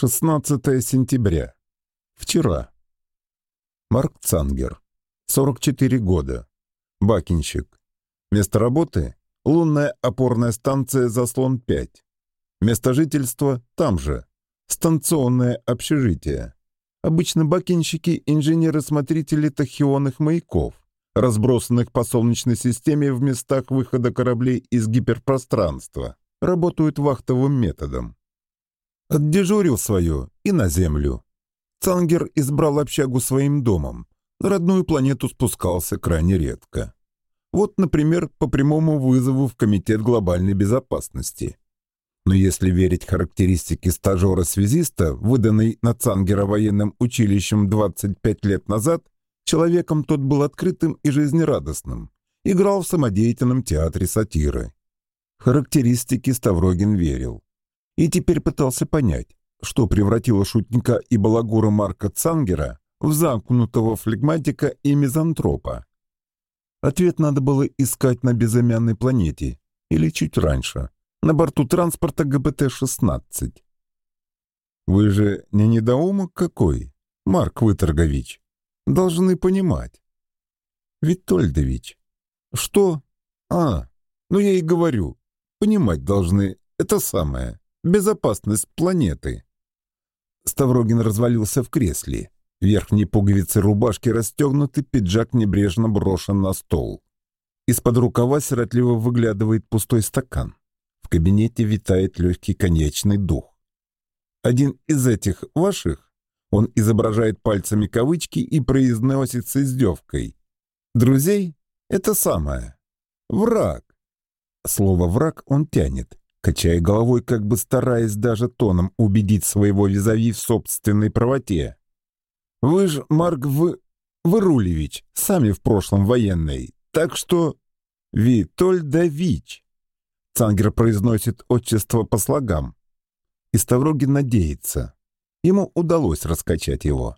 16 сентября. Вчера. Марк Цангер. 44 года. Бакинщик. Место работы – лунная опорная станция «Заслон-5». Место жительства – там же. Станционное общежитие. Обычно бакинщики – инженеры-смотрители тахионных маяков, разбросанных по Солнечной системе в местах выхода кораблей из гиперпространства. Работают вахтовым методом. Отдежурил свое и на Землю. Цангер избрал общагу своим домом. На родную планету спускался крайне редко. Вот, например, по прямому вызову в Комитет глобальной безопасности. Но если верить характеристике стажера-связиста, выданной на Цангера военным училищем 25 лет назад, человеком тот был открытым и жизнерадостным. Играл в самодеятельном театре сатиры. Характеристике Ставрогин верил и теперь пытался понять, что превратило шутника и балагура Марка Цангера в замкнутого флегматика и мизантропа. Ответ надо было искать на безымянной планете или чуть раньше, на борту транспорта ГБТ-16. Вы же не недоумок какой, Марк Выторгович. Должны понимать. Витольдович. Что? А, ну я и говорю. Понимать должны это самое. Безопасность планеты. Ставрогин развалился в кресле. Верхние пуговицы рубашки расстегнуты, пиджак небрежно брошен на стол. Из-под рукава сиротливо выглядывает пустой стакан. В кабинете витает легкий коньячный дух. Один из этих ваших, он изображает пальцами кавычки и произносит с издевкой. Друзей — это самое. Враг. Слово «враг» он тянет качая головой, как бы стараясь даже тоном убедить своего визави в собственной правоте. «Вы ж, Марк, вы... Вырулевич, сами в прошлом военный, так что...» «Витольдович!» Цангер произносит отчество по слогам. И Ставрогин надеется. Ему удалось раскачать его.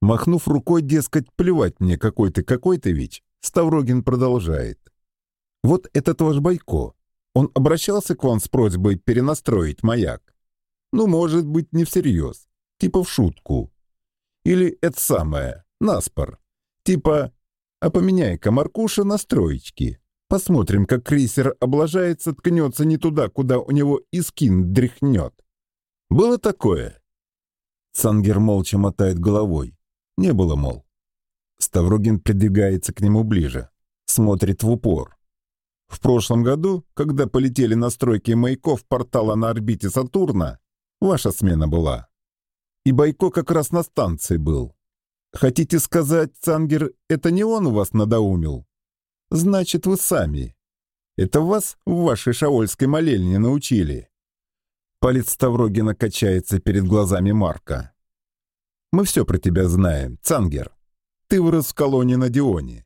Махнув рукой, дескать, плевать мне какой ты, какой ты, Вич, Ставрогин продолжает. «Вот этот ваш Байко, он обращался к вам с просьбой перенастроить маяк? Ну, может быть, не всерьез. Типа в шутку. Или это самое, наспор. Типа, а поменяй-ка Маркуша настроечки. Посмотрим, как крейсер облажается, ткнется не туда, куда у него и скин дряхнет. Было такое? Сангер молча мотает головой. Не было, мол. Ставрогин придвигается к нему ближе. Смотрит в упор. В прошлом году, когда полетели настройки маяков портала на орбите Сатурна, ваша смена была. И Байко как раз на станции был. Хотите сказать, Цангер, это не он вас надоумил? Значит, вы сами. Это вас в вашей шаольской молельне научили. Палец Ставрогина качается перед глазами Марка. Мы все про тебя знаем, Цангер. Ты вырос в колонии на Дионе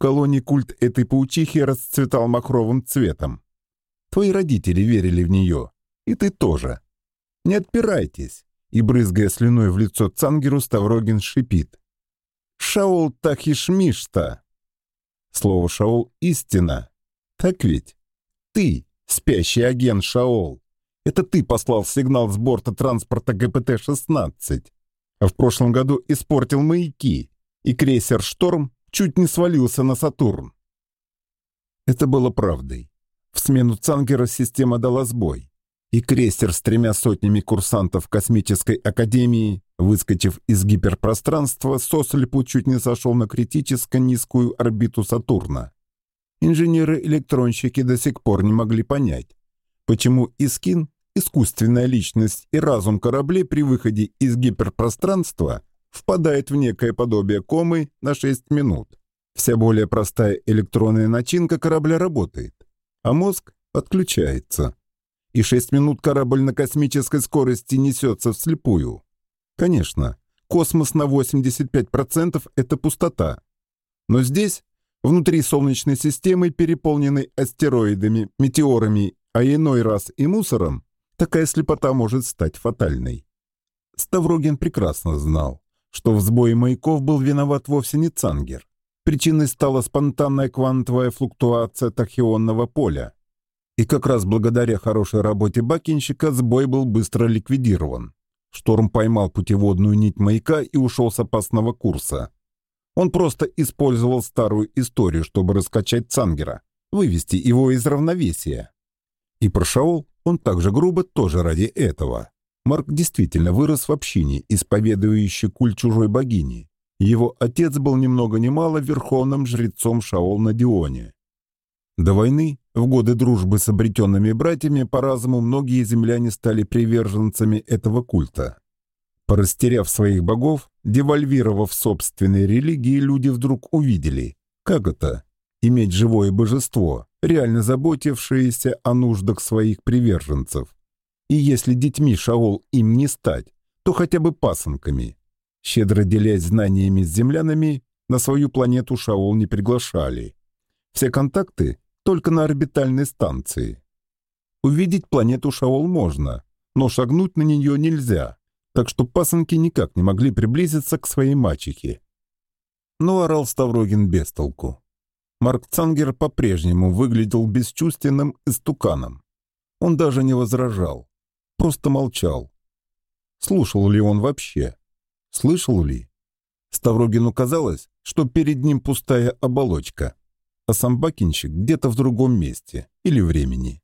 колонии культ этой паучихи расцветал махровым цветом. Твои родители верили в нее, и ты тоже. Не отпирайтесь, и, брызгая слюной в лицо Цангеру, Ставрогин шипит. «Шаол Тахишмишта!» Слово «Шаол» — истина. Так ведь? Ты, спящий агент Шаол. Это ты послал сигнал с борта транспорта ГПТ-16, а в прошлом году испортил маяки, и крейсер «Шторм» чуть не свалился на Сатурн. Это было правдой. В смену Цангера система дала сбой, и крейсер с тремя сотнями курсантов Космической Академии, выскочив из гиперпространства, сослепу чуть не сошел на критически низкую орбиту Сатурна. Инженеры-электронщики до сих пор не могли понять, почему Искин, искусственная личность и разум кораблей при выходе из гиперпространства – впадает в некое подобие комы на 6 минут. Вся более простая электронная начинка корабля работает, а мозг подключается. И 6 минут корабль на космической скорости несется вслепую. Конечно, космос на 85% — это пустота. Но здесь, внутри Солнечной системы, переполненной астероидами, метеорами, а иной раз и мусором, такая слепота может стать фатальной. Ставрогин прекрасно знал, что в сбое маяков был виноват вовсе не Цангер. Причиной стала спонтанная квантовая флуктуация тахионного поля. И как раз благодаря хорошей работе бакинщика сбой был быстро ликвидирован. Шторм поймал путеводную нить маяка и ушел с опасного курса. Он просто использовал старую историю, чтобы раскачать Цангера, вывести его из равновесия. И прошел он также грубо тоже ради этого. Марк действительно вырос в общине, исповедующей культ чужой богини. Его отец был ни много ни мало верховным жрецом Шаол на Дионе. До войны, в годы дружбы с обретенными братьями, по-разному многие земляне стали приверженцами этого культа. Порастеряв своих богов, девальвировав собственные религии, люди вдруг увидели, как это – иметь живое божество, реально заботившееся о нуждах своих приверженцев. И если детьми Шаол им не стать, то хотя бы пасынками. Щедро делясь знаниями с землянами, на свою планету Шаол не приглашали. Все контакты только на орбитальной станции. Увидеть планету Шаол можно, но шагнуть на нее нельзя, так что пасынки никак не могли приблизиться к своей мачехе. Но орал Ставрогин без толку. Марк Цангер по-прежнему выглядел бесчувственным истуканом. Он даже не возражал, просто молчал. Слушал ли он вообще? Слышал ли? Ставрогину казалось, что перед ним пустая оболочка, а сам Бакинщик где-то в другом месте или времени.